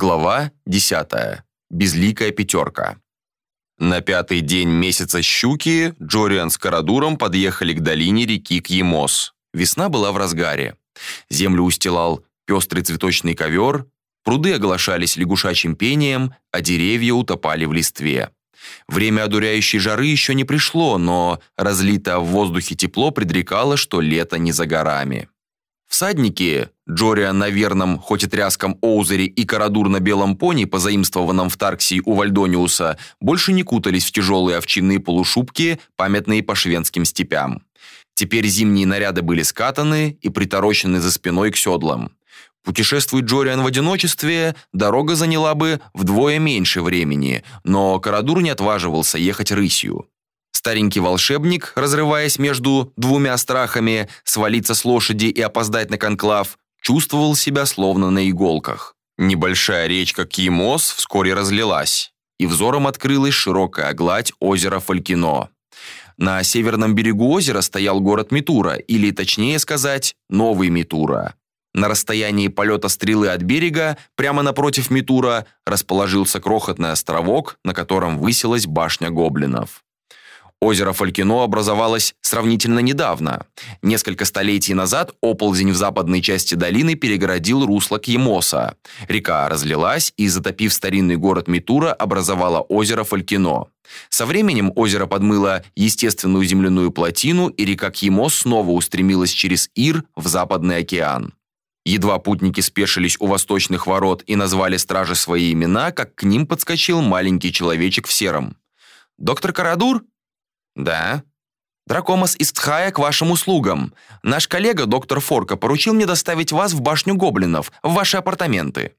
Глава 10. Безликая пятерка. На пятый день месяца щуки Джориан с Карадуром подъехали к долине реки Кьемос. Весна была в разгаре. Землю устилал пестрый цветочный ковер, пруды оглашались лягушачьим пением, а деревья утопали в листве. Время одуряющей жары еще не пришло, но разлитое в воздухе тепло предрекало, что лето не за горами. Всадники, Джориан на верном, хоть и тряском Оузере и Карадур на белом пони, позаимствованном в Тарксии у Вальдониуса, больше не кутались в тяжелые овчинные полушубки, памятные по шведским степям. Теперь зимние наряды были скатаны и приторочены за спиной к седлам. Путешествует Джориан в одиночестве, дорога заняла бы вдвое меньше времени, но Карадур не отваживался ехать рысью. Старенький волшебник, разрываясь между двумя страхами, свалиться с лошади и опоздать на конклав, чувствовал себя словно на иголках. Небольшая речка Кимос вскоре разлилась, и взором открылась широкая гладь озера Фалькино. На северном берегу озера стоял город Митура, или, точнее сказать, Новый Митура. На расстоянии полета стрелы от берега, прямо напротив Митура, расположился крохотный островок, на котором высилась башня гоблинов. Озеро Фалькино образовалось сравнительно недавно. Несколько столетий назад оползень в западной части долины перегородил русло Кьемоса. Река разлилась и, затопив старинный город Митура, образовала озеро Фалькино. Со временем озеро подмыло естественную земляную плотину, и река Кьемос снова устремилась через Ир в Западный океан. Едва путники спешились у восточных ворот и назвали стражи свои имена, как к ним подскочил маленький человечек в сером. «Доктор Карадур?» «Да». «Дракомас из Тхая к вашим услугам. Наш коллега, доктор Форка, поручил мне доставить вас в башню гоблинов, в ваши апартаменты».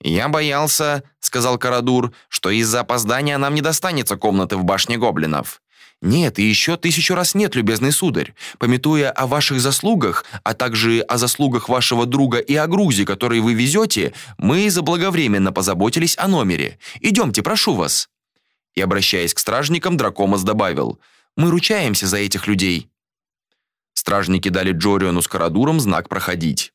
«Я боялся», — сказал Карадур, «что из-за опоздания нам не достанется комнаты в башне гоблинов». «Нет, и еще тысячу раз нет, любезный сударь. Пометуя о ваших заслугах, а также о заслугах вашего друга и о грузе, который вы везете, мы заблаговременно позаботились о номере. Идемте, прошу вас». И, обращаясь к стражникам, Дракомас добавил — мы ручаемся за этих людей». Стражники дали Джориону с Карадуром знак проходить.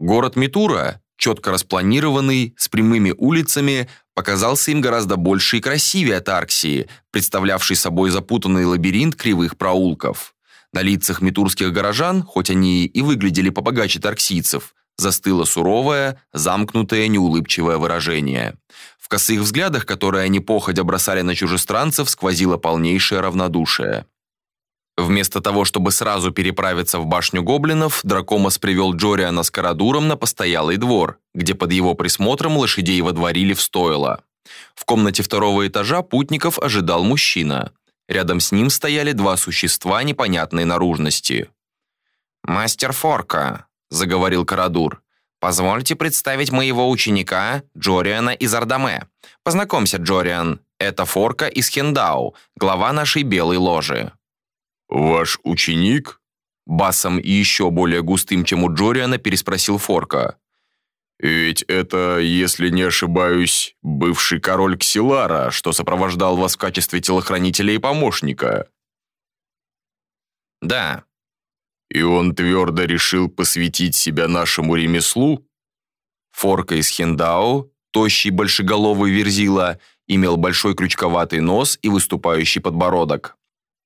Город Митура, четко распланированный, с прямыми улицами, показался им гораздо больше и красивее Тарксии, представлявший собой запутанный лабиринт кривых проулков. На лицах митурских горожан, хоть они и выглядели побогаче тарксийцев, застыло суровое, замкнутое, неулыбчивое выражение. В косых взглядах, которые они походя бросали на чужестранцев, сквозило полнейшее равнодушие. Вместо того, чтобы сразу переправиться в башню гоблинов, Дракомас привел Джориана с Карадуром на постоялый двор, где под его присмотром лошадей водворили в стойло. В комнате второго этажа путников ожидал мужчина. Рядом с ним стояли два существа непонятной наружности. «Мастер Форка», — заговорил Карадур. Позвольте представить моего ученика Джориана из Ардаме. Познакомься, Джориан. Это Форка из Хендау, глава нашей белой ложи». «Ваш ученик?» Басом и еще более густым, чем у Джориана, переспросил Форка. «Ведь это, если не ошибаюсь, бывший король Ксилара, что сопровождал вас в качестве телохранителя и помощника». «Да», и он твердо решил посвятить себя нашему ремеслу? Форка из Хендао, тощий большеголовый верзила, имел большой крючковатый нос и выступающий подбородок.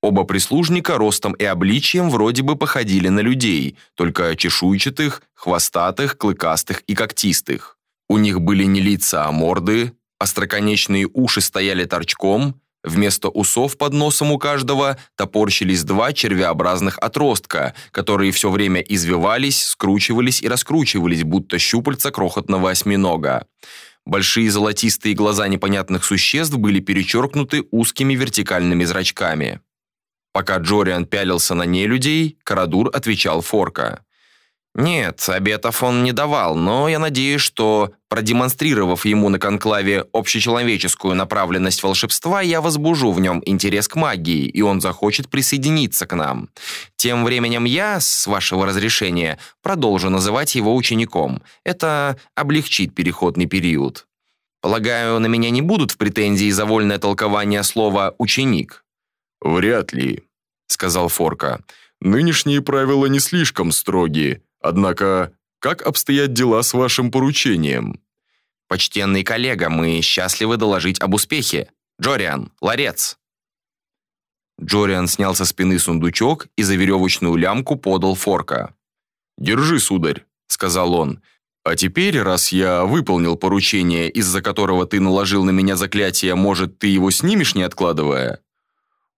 Оба прислужника ростом и обличием вроде бы походили на людей, только чешуйчатых, хвостатых, клыкастых и когтистых. У них были не лица, а морды, остроконечные уши стояли торчком, Вместо усов под носом у каждого топорщились два червеобразных отростка, которые все время извивались, скручивались и раскручивались, будто щупальца крохотного осьминога. Большие золотистые глаза непонятных существ были перечеркнуты узкими вертикальными зрачками. Пока Джориан пялился на нелюдей, Карадур отвечал Форка. Нет, обетов он не давал, но я надеюсь, что, продемонстрировав ему на конклаве общечеловеческую направленность волшебства, я возбужу в нем интерес к магии, и он захочет присоединиться к нам. Тем временем я, с вашего разрешения, продолжу называть его учеником. Это облегчит переходный период. Полагаю, на меня не будут в претензии за вольное толкование слова «ученик». «Вряд ли», — сказал Форка. «Нынешние правила не слишком строгие». Однако, как обстоят дела с вашим поручением?» «Почтенный коллега, мы счастливы доложить об успехе. Джориан, ларец!» Джориан снял со спины сундучок и за веревочную лямку подал Форка. «Держи, сударь», — сказал он. «А теперь, раз я выполнил поручение, из-за которого ты наложил на меня заклятие, может, ты его снимешь, не откладывая?»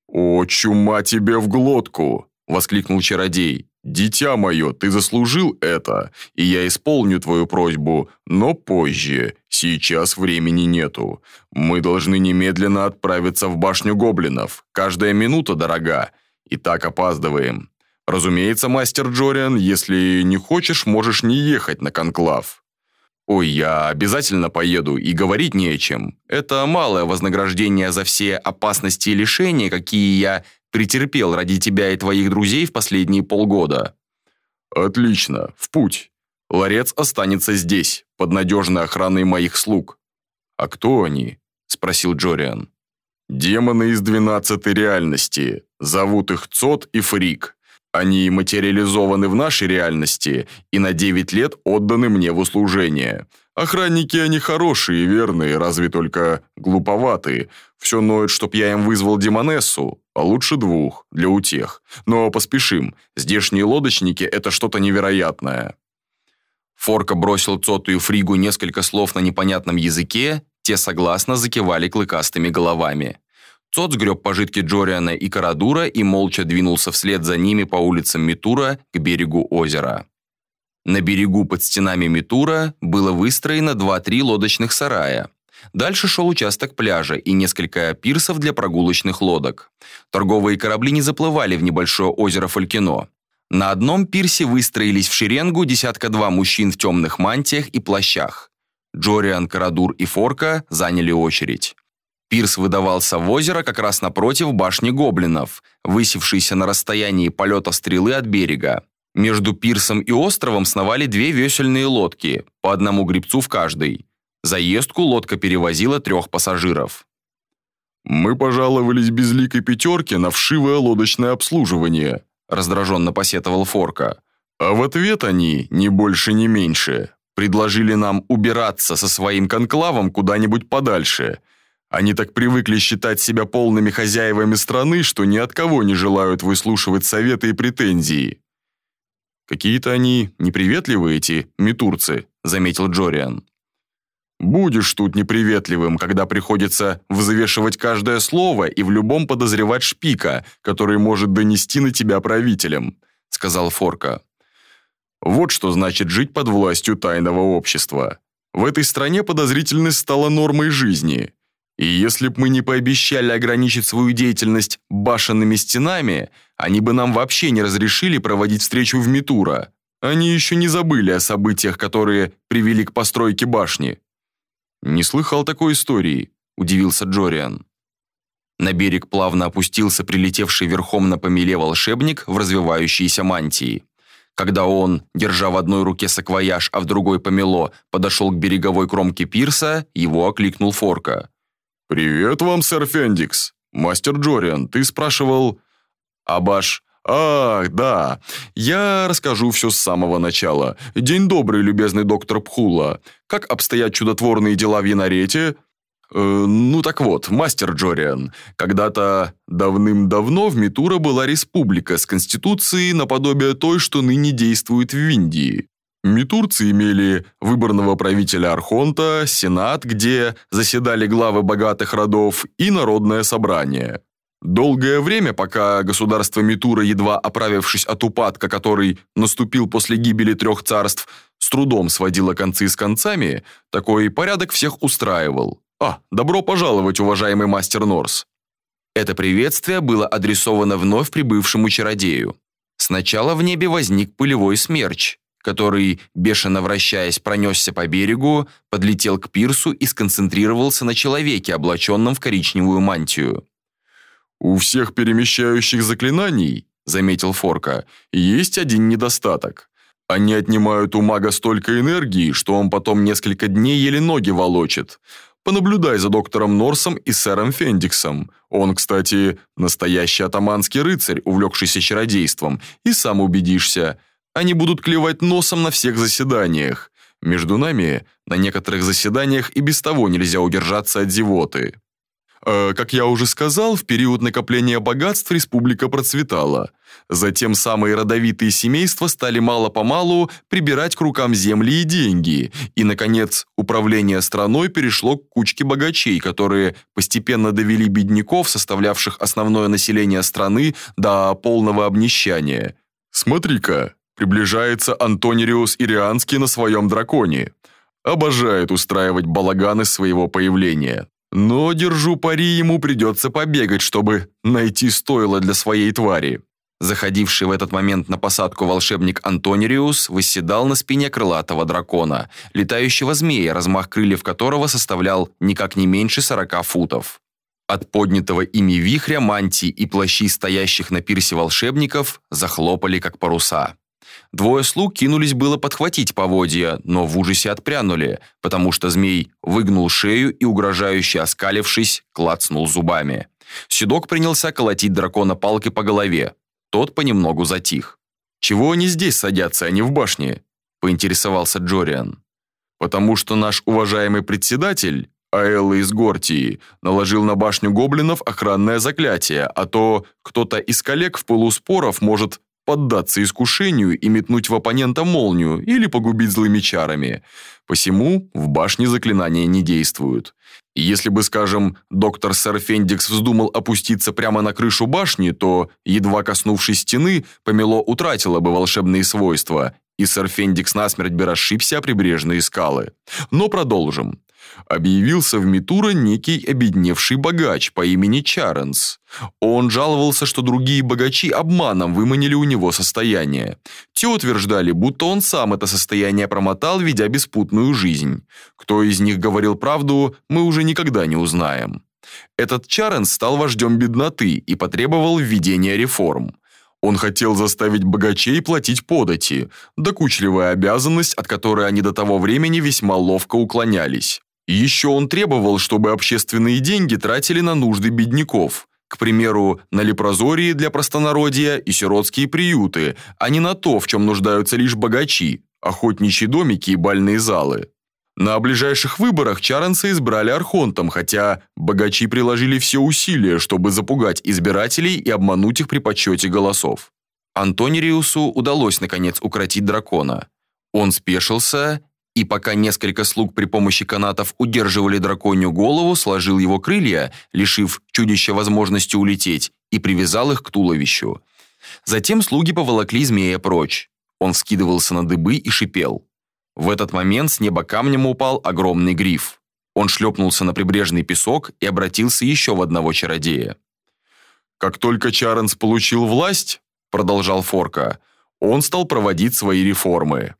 «О, чума тебе в глотку!» — воскликнул чародей. «Дитя мое, ты заслужил это, и я исполню твою просьбу, но позже. Сейчас времени нету. Мы должны немедленно отправиться в башню гоблинов. Каждая минута дорога. И так опаздываем. Разумеется, мастер Джориан, если не хочешь, можешь не ехать на конклав». «Ой, я обязательно поеду, и говорить не о чем. Это малое вознаграждение за все опасности и лишения, какие я претерпел ради тебя и твоих друзей в последние полгода». «Отлично, в путь. Ларец останется здесь, под надежной охраной моих слуг». «А кто они?» – спросил Джориан. «Демоны из двенадцатой реальности. Зовут их Цот и Фрик. Они материализованы в нашей реальности и на девять лет отданы мне в услужение. Охранники они хорошие и верные, разве только глуповатые. Все ноют, чтоб я им вызвал Демонессу, а лучше двух, для утех. Но поспешим, здешние лодочники – это что-то невероятное». Форка бросил Цоту и Фригу несколько слов на непонятном языке, те согласно закивали клыкастыми головами. Цот сгреб пожитки Джориана и Карадура и молча двинулся вслед за ними по улицам Митура к берегу озера. На берегу под стенами Митура было выстроено 2-3 лодочных сарая. Дальше шел участок пляжа и несколько пирсов для прогулочных лодок. Торговые корабли не заплывали в небольшое озеро Фалькино. На одном пирсе выстроились в шеренгу десятка-два мужчин в темных мантиях и плащах. Джориан, Карадур и Форка заняли очередь. Пирс выдавался в озеро как раз напротив башни гоблинов, высевшейся на расстоянии полета стрелы от берега. Между пирсом и островом сновали две весельные лодки, по одному гребцу в каждой. Заездку лодка перевозила трех пассажиров. «Мы пожаловались безликой пятерке на вшивое лодочное обслуживание», раздраженно посетовал Форка. «А в ответ они, ни больше, ни меньше, предложили нам убираться со своим конклавом куда-нибудь подальше. Они так привыкли считать себя полными хозяевами страны, что ни от кого не желают выслушивать советы и претензии. «Какие-то они неприветливые, эти митурцы», — заметил Джориан. «Будешь тут неприветливым, когда приходится взвешивать каждое слово и в любом подозревать шпика, который может донести на тебя правителям», — сказал Форка. «Вот что значит жить под властью тайного общества. В этой стране подозрительность стала нормой жизни». И если б мы не пообещали ограничить свою деятельность башенными стенами, они бы нам вообще не разрешили проводить встречу в Митура. Они еще не забыли о событиях, которые привели к постройке башни. Не слыхал такой истории, удивился Джориан. На берег плавно опустился прилетевший верхом на помеле волшебник в развивающейся мантии. Когда он, держа в одной руке саквояж, а в другой помело, подошел к береговой кромке пирса, его окликнул Форка. «Привет вам, сэр Фендикс. Мастер Джориан, ты спрашивал...» «Абаш...» «Ах, да. Я расскажу все с самого начала. День добрый, любезный доктор Пхула. Как обстоят чудотворные дела в Янарете?» э, «Ну так вот, мастер Джориан, когда-то давным-давно в Митура была республика с конституцией наподобие той, что ныне действует в Индии. Митурцы имели выборного правителя Архонта, сенат, где заседали главы богатых родов, и народное собрание. Долгое время, пока государство Митура, едва оправившись от упадка, который наступил после гибели трех царств, с трудом сводило концы с концами, такой порядок всех устраивал. А, добро пожаловать, уважаемый мастер Норс. Это приветствие было адресовано вновь прибывшему чародею. Сначала в небе возник пылевой смерч, который, бешено вращаясь, пронесся по берегу, подлетел к пирсу и сконцентрировался на человеке, облаченном в коричневую мантию. «У всех перемещающих заклинаний, — заметил Форка, — есть один недостаток. Они отнимают у мага столько энергии, что он потом несколько дней еле ноги волочит. Понаблюдай за доктором Норсом и сэром Фендиксом. Он, кстати, настоящий атаманский рыцарь, увлекшийся чародейством, и сам убедишься — они будут клевать носом на всех заседаниях. Между нами на некоторых заседаниях и без того нельзя удержаться от зевоты. Э, как я уже сказал, в период накопления богатств республика процветала. Затем самые родовитые семейства стали мало-помалу прибирать к рукам земли и деньги. И, наконец, управление страной перешло к кучке богачей, которые постепенно довели бедняков, составлявших основное население страны, до полного обнищания. Смотри-ка, приближается Антонириус Ирианский на своем драконе. Обожает устраивать балаганы своего появления. Но, держу пари, ему придется побегать, чтобы найти стойло для своей твари. Заходивший в этот момент на посадку волшебник Антонириус восседал на спине крылатого дракона, летающего змея, размах крыльев которого составлял никак не меньше 40 футов. От поднятого ими вихря мантии и плащи стоящих на пирсе волшебников захлопали как паруса. Двое слуг кинулись было подхватить поводья, но в ужасе отпрянули, потому что змей выгнул шею и, угрожающе оскалившись, клацнул зубами. Седок принялся колотить дракона палкой по голове. Тот понемногу затих. «Чего они здесь садятся, а не в башне?» – поинтересовался Джориан. «Потому что наш уважаемый председатель, Аэлла из Гортии, наложил на башню гоблинов охранное заклятие, а то кто-то из коллег в полуспоров может поддаться искушению и метнуть в оппонента молнию или погубить злыми чарами. Посему в башне заклинания не действуют. Если бы, скажем, доктор Сэр Фендикс вздумал опуститься прямо на крышу башни, то, едва коснувшись стены, помело утратило бы волшебные свойства, и сэр Фендикс насмерть бы расшибся о прибрежные скалы. Но продолжим. Объявился в Митура некий обедневший богач по имени Чаренс. Он жаловался, что другие богачи обманом выманили у него состояние. Те утверждали, будто он сам это состояние промотал, ведя беспутную жизнь. Кто из них говорил правду, мы уже никогда не узнаем. Этот Чаренс стал вождем бедноты и потребовал введения реформ. Он хотел заставить богачей платить подати, докучливая обязанность, от которой они до того времени весьма ловко уклонялись. Еще он требовал, чтобы общественные деньги тратили на нужды бедняков. К примеру, на лепрозории для простонародья и сиротские приюты, а не на то, в чем нуждаются лишь богачи, охотничьи домики и бальные залы. На ближайших выборах Чаренса избрали архонтом, хотя богачи приложили все усилия, чтобы запугать избирателей и обмануть их при подсчете голосов. Антонириусу удалось наконец укротить дракона. Он спешился и пока несколько слуг при помощи канатов удерживали драконью голову, сложил его крылья, лишив чудища возможности улететь, и привязал их к туловищу. Затем слуги поволокли змея прочь. Он вскидывался на дыбы и шипел. В этот момент с неба камнем упал огромный гриф. Он шлепнулся на прибрежный песок и обратился еще в одного чародея. «Как только Чаренс получил власть, — продолжал Форка, — он стал проводить свои реформы.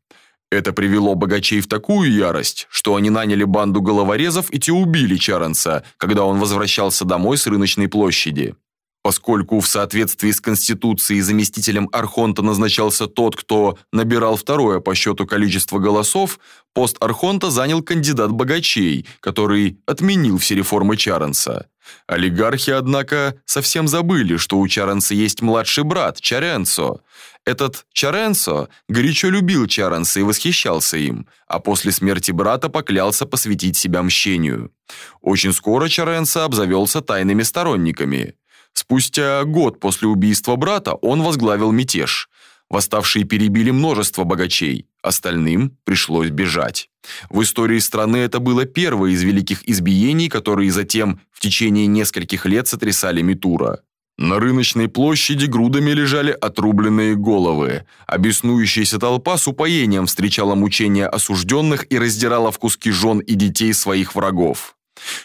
Это привело богачей в такую ярость, что они наняли банду головорезов и те убили Чаренса, когда он возвращался домой с рыночной площади. Поскольку в соответствии с Конституцией заместителем Архонта назначался тот, кто набирал второе по счету количество голосов, пост Архонта занял кандидат богачей, который отменил все реформы Чаренса. Олигархи, однако, совсем забыли, что у Чаренса есть младший брат, Чаренцо. Этот Чаренцо горячо любил Чаренса и восхищался им, а после смерти брата поклялся посвятить себя мщению. Очень скоро Чаренцо обзавелся тайными сторонниками. Спустя год после убийства брата он возглавил мятеж. Восставшие перебили множество богачей, остальным пришлось бежать. В истории страны это было первое из великих избиений, которые затем в течение нескольких лет сотрясали Митура. На рыночной площади грудами лежали отрубленные головы, а беснующаяся толпа с упоением встречала мучения осужденных и раздирала в куски жен и детей своих врагов.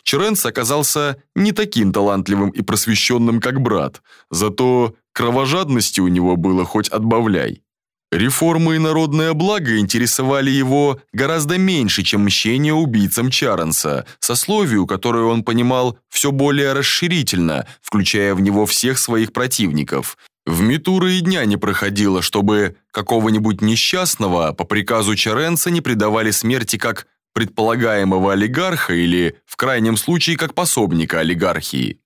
Черенц оказался не таким талантливым и просвещенным, как брат, зато кровожадности у него было хоть отбавляй. Реформы и народное благо интересовали его гораздо меньше, чем мщение убийцам Чаренса, сословию, которое он понимал все более расширительно, включая в него всех своих противников. В Митура и дня не проходило, чтобы какого-нибудь несчастного по приказу Чаренса не предавали смерти как предполагаемого олигарха или, в крайнем случае, как пособника олигархии.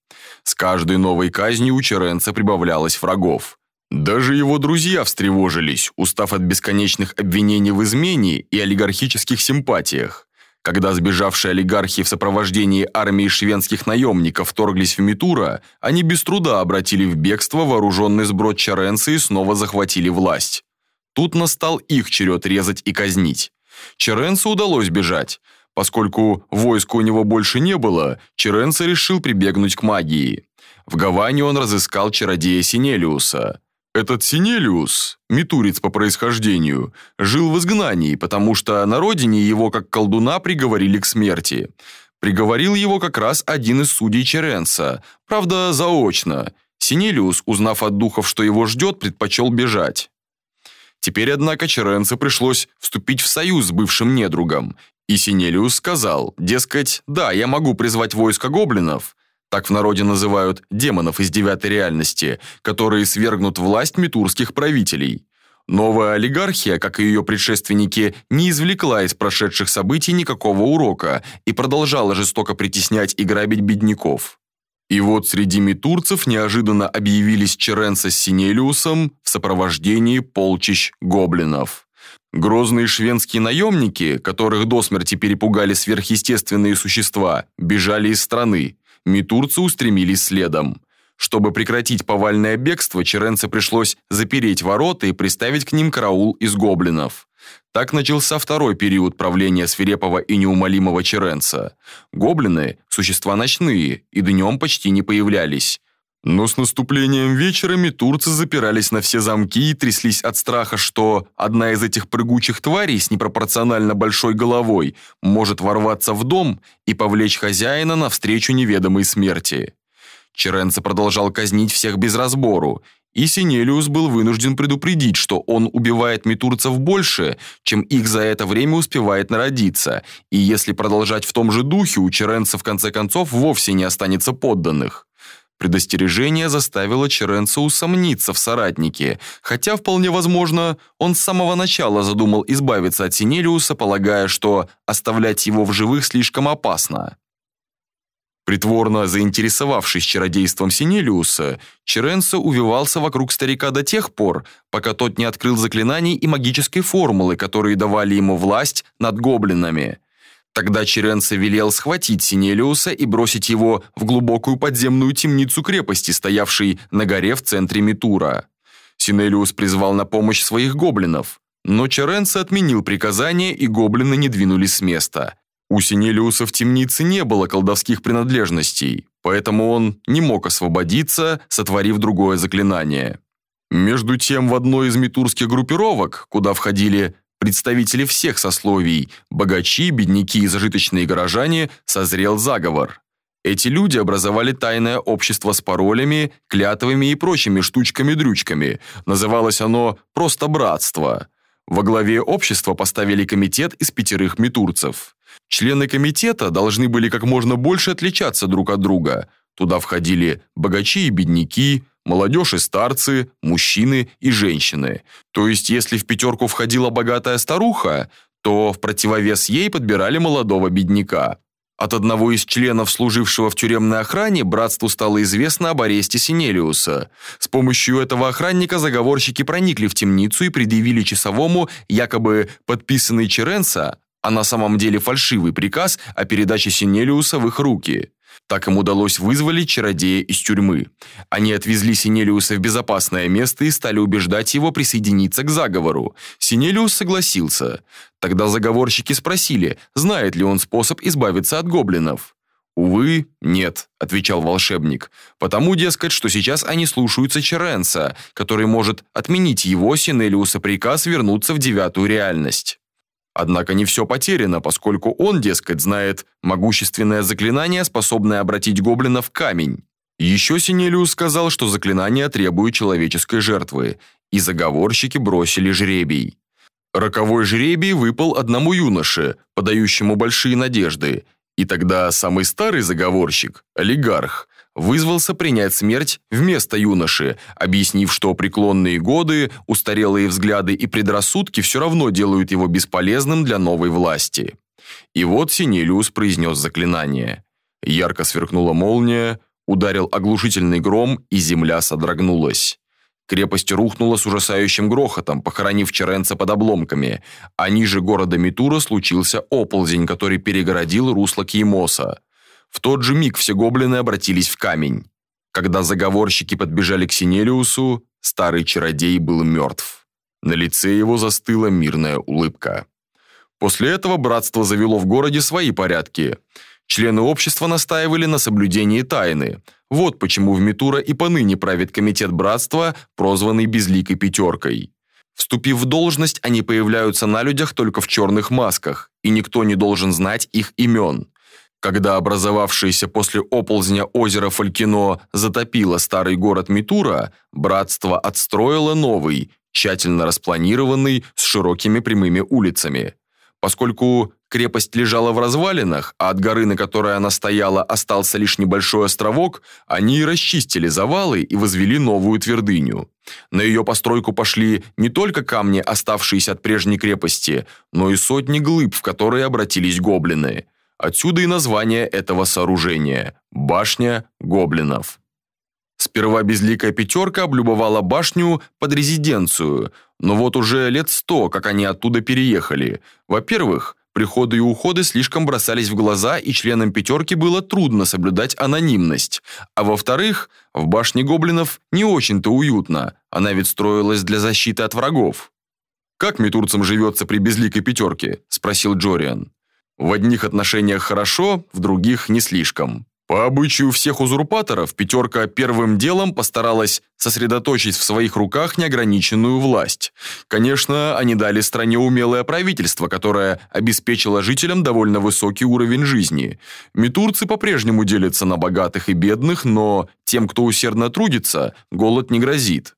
С каждой новой казнью у Черенца прибавлялось врагов. Даже его друзья встревожились, устав от бесконечных обвинений в измене и олигархических симпатиях. Когда сбежавшие олигархи в сопровождении армии шведских наемников вторглись в Митура, они без труда обратили в бегство вооруженный сброд Чаренца и снова захватили власть. Тут настал их черед резать и казнить. Черенцу удалось бежать. Поскольку войска у него больше не было, Черенца решил прибегнуть к магии. В Гаване он разыскал чародея Синелиуса. Этот Синелиус, митурец по происхождению, жил в изгнании, потому что на родине его как колдуна приговорили к смерти. Приговорил его как раз один из судей Черенца, правда, заочно. Синелиус, узнав от духов, что его ждет, предпочел бежать. Теперь, однако, Черенце пришлось вступить в союз с бывшим недругом, и Синелиус сказал, дескать, да, я могу призвать войско гоблинов, так в народе называют демонов из девятой реальности, которые свергнут власть митурских правителей. Новая олигархия, как и ее предшественники, не извлекла из прошедших событий никакого урока и продолжала жестоко притеснять и грабить бедняков. И вот среди митурцев неожиданно объявились Черенца с Синелиусом в сопровождении полчищ гоблинов. Грозные шведские наемники, которых до смерти перепугали сверхъестественные существа, бежали из страны. Митурцы устремились следом. Чтобы прекратить повальное бегство, Черенце пришлось запереть ворота и приставить к ним караул из гоблинов. Так начался второй период правления свирепого и неумолимого Черенца. Гоблины – существа ночные и днем почти не появлялись. Но с наступлением вечера турцы запирались на все замки и тряслись от страха, что одна из этих прыгучих тварей с непропорционально большой головой может ворваться в дом и повлечь хозяина навстречу неведомой смерти. Черенце продолжал казнить всех без разбору, и Синелиус был вынужден предупредить, что он убивает митурцев больше, чем их за это время успевает народиться, и если продолжать в том же духе, у Черенца в конце концов вовсе не останется подданных. Предостережение заставило Черенца усомниться в соратнике, хотя вполне возможно, он с самого начала задумал избавиться от Синелиуса, полагая, что оставлять его в живых слишком опасно. Притворно заинтересовавшись чародейством Синелиуса, Черенцо увивался вокруг старика до тех пор, пока тот не открыл заклинаний и магической формулы, которые давали ему власть над гоблинами – Тогда Черенце велел схватить Синелиуса и бросить его в глубокую подземную темницу крепости, стоявшей на горе в центре Митура. Синелиус призвал на помощь своих гоблинов, но Черенце отменил приказание, и гоблины не двинулись с места. У Синелиуса в темнице не было колдовских принадлежностей, поэтому он не мог освободиться, сотворив другое заклинание. Между тем, в одной из митурских группировок, куда входили представители всех сословий, богачи, бедняки и зажиточные горожане, созрел заговор. Эти люди образовали тайное общество с паролями, клятвами и прочими штучками-дрючками. Называлось оно просто «братство». Во главе общества поставили комитет из пятерых митурцев. Члены комитета должны были как можно больше отличаться друг от друга. Туда входили богачи и бедняки, молодежь и старцы, мужчины и женщины. То есть, если в пятерку входила богатая старуха, то в противовес ей подбирали молодого бедняка. От одного из членов, служившего в тюремной охране, братству стало известно об аресте Синелиуса. С помощью этого охранника заговорщики проникли в темницу и предъявили часовому якобы подписанный Черенца, а на самом деле фальшивый приказ о передаче Синелиуса в их руки. Так им удалось вызволить чародея из тюрьмы. Они отвезли Синелиуса в безопасное место и стали убеждать его присоединиться к заговору. Синелиус согласился. Тогда заговорщики спросили, знает ли он способ избавиться от гоблинов. «Увы, нет», – отвечал волшебник, «потому, дескать, что сейчас они слушаются Черенца, который может отменить его, Синелиуса, приказ вернуться в девятую реальность». Однако не все потеряно, поскольку он, дескать, знает могущественное заклинание, способное обратить гоблина в камень. Еще Синелиус сказал, что заклинание требует человеческой жертвы, и заговорщики бросили жребий. Роковой жребий выпал одному юноше, подающему большие надежды, и тогда самый старый заговорщик, олигарх, вызвался принять смерть вместо юноши, объяснив, что преклонные годы, устарелые взгляды и предрассудки все равно делают его бесполезным для новой власти. И вот Синелиус произнес заклинание. Ярко сверкнула молния, ударил оглушительный гром, и земля содрогнулась. Крепость рухнула с ужасающим грохотом, похоронив Черенца под обломками, а ниже города Митура случился оползень, который перегородил русло Киемоса. В тот же миг все гоблины обратились в камень. Когда заговорщики подбежали к Синелиусу, старый чародей был мертв. На лице его застыла мирная улыбка. После этого братство завело в городе свои порядки. Члены общества настаивали на соблюдении тайны. Вот почему в Митура и поныне правит комитет братства, прозванный Безликой Пятеркой. Вступив в должность, они появляются на людях только в черных масках, и никто не должен знать их имен. Когда образовавшееся после оползня озеро Фалькино затопило старый город Митура, братство отстроило новый, тщательно распланированный, с широкими прямыми улицами. Поскольку крепость лежала в развалинах, а от горы, на которой она стояла, остался лишь небольшой островок, они расчистили завалы и возвели новую твердыню. На ее постройку пошли не только камни, оставшиеся от прежней крепости, но и сотни глыб, в которые обратились гоблины. Отсюда и название этого сооружения – башня гоблинов. Сперва безликая пятерка облюбовала башню под резиденцию, но вот уже лет сто, как они оттуда переехали. Во-первых, приходы и уходы слишком бросались в глаза, и членам пятерки было трудно соблюдать анонимность. А во-вторых, в башне гоблинов не очень-то уютно, она ведь строилась для защиты от врагов. «Как метурцам живется при безликой пятерке?» – спросил Джориан. «В одних отношениях хорошо, в других не слишком». По обычаю всех узурпаторов, пятерка первым делом постаралась сосредоточить в своих руках неограниченную власть. Конечно, они дали стране умелое правительство, которое обеспечило жителям довольно высокий уровень жизни. Митурцы по-прежнему делятся на богатых и бедных, но тем, кто усердно трудится, голод не грозит.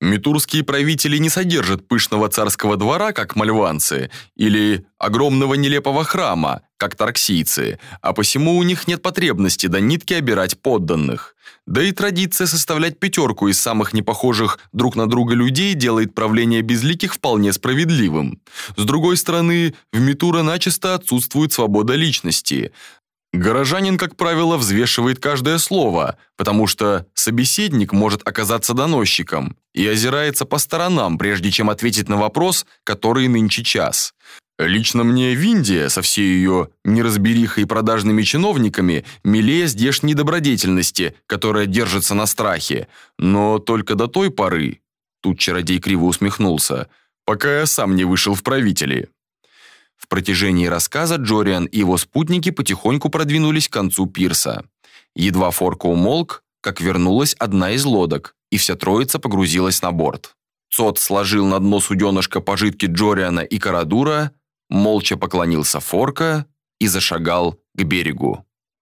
Митурские правители не содержат пышного царского двора, как мальванцы, или огромного нелепого храма, как тарксийцы, а посему у них нет потребности до нитки обирать подданных. Да и традиция составлять пятерку из самых непохожих друг на друга людей делает правление безликих вполне справедливым. С другой стороны, в Митура начисто отсутствует свобода личности. Горожанин, как правило, взвешивает каждое слово, потому что собеседник может оказаться доносчиком и озирается по сторонам, прежде чем ответить на вопрос, который нынче час. Лично мне Виндия со всей ее неразберихой и продажными чиновниками милее здешней добродетельности, которая держится на страхе, но только до той поры, тут чародей криво усмехнулся, пока я сам не вышел в правители. В протяжении рассказа Джориан и его спутники потихоньку продвинулись к концу пирса. Едва форка умолк, как вернулась одна из лодок, и вся троица погрузилась на борт. Цот сложил на дно суденышка пожитки Джориана и Карадура, молча поклонился форка и зашагал к берегу.